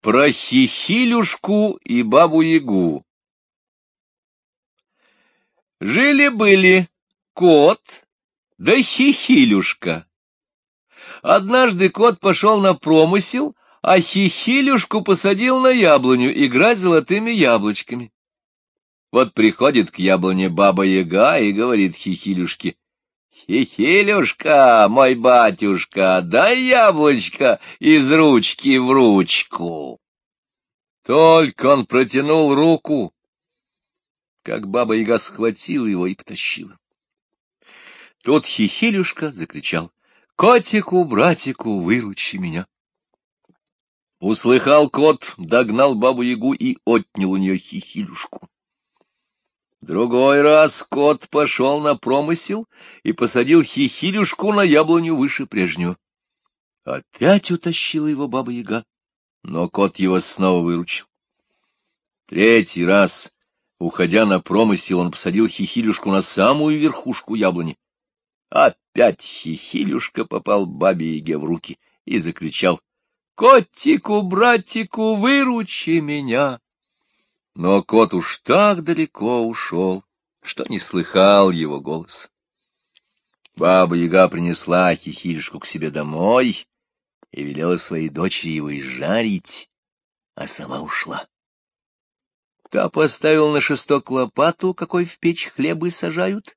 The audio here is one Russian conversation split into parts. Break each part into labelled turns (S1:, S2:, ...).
S1: Про Хихилюшку и Бабу-Ягу Жили-были кот да Хихилюшка. Однажды кот пошел на промысел, а Хихилюшку посадил на яблоню играть золотыми яблочками. Вот приходит к яблоне Баба-Яга и говорит Хихилюшке, Хихилюшка, мой батюшка, дай яблочко из ручки в ручку. Только он протянул руку, как баба-яга схватила его и потащила. Тут Хихилюшка закричал, «Котику, братику, выручи меня!» Услыхал кот, догнал бабу-ягу и отнял у нее Хихилюшку. Другой раз кот пошел на промысел и посадил хихилюшку на яблоню выше прежнего. Опять утащила его баба-яга, но кот его снова выручил. Третий раз, уходя на промысел, он посадил хихилюшку на самую верхушку яблони. Опять хихилюшка попал бабе-яге в руки и закричал «Котику, братику, выручи меня!» Но кот уж так далеко ушел, что не слыхал его голос. Баба-яга принесла хихилюшку к себе домой и велела своей дочери его изжарить, а сама ушла. Та поставила на шесток лопату, какой в печь хлебы сажают,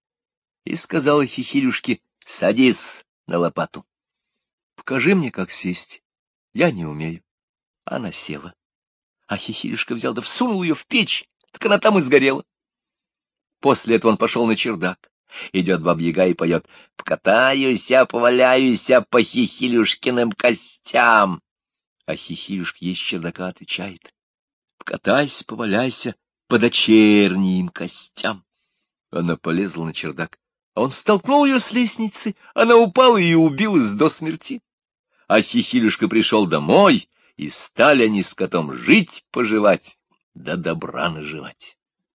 S1: и сказала хихилюшке, садись на лопату. Покажи мне, как сесть. Я не умею. Она села. А Хихилюшка взял да всунул ее в печь, так она там и сгорела. После этого он пошел на чердак. Идет бабьяга и поет «Покатаюся, поваляюся по Хихилюшкиным костям». А Хихилюшка есть чердака отвечает «Покатайся, поваляйся по дочерним костям». Она полезла на чердак, а он столкнул ее с лестницы, она упала и убилась до смерти. А Хихилюшка пришел домой и стали они с котом жить-поживать, да добра наживать.